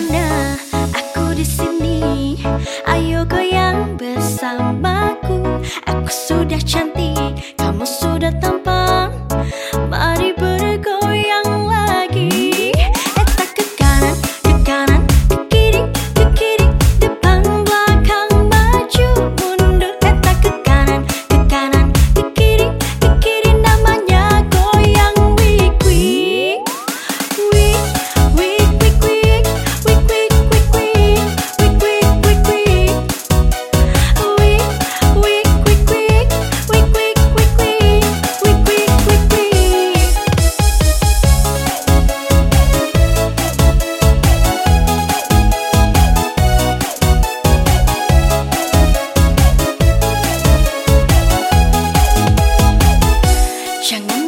sana aku di sini ayo goyang bersamaku. Aku sudah cantik. 想你。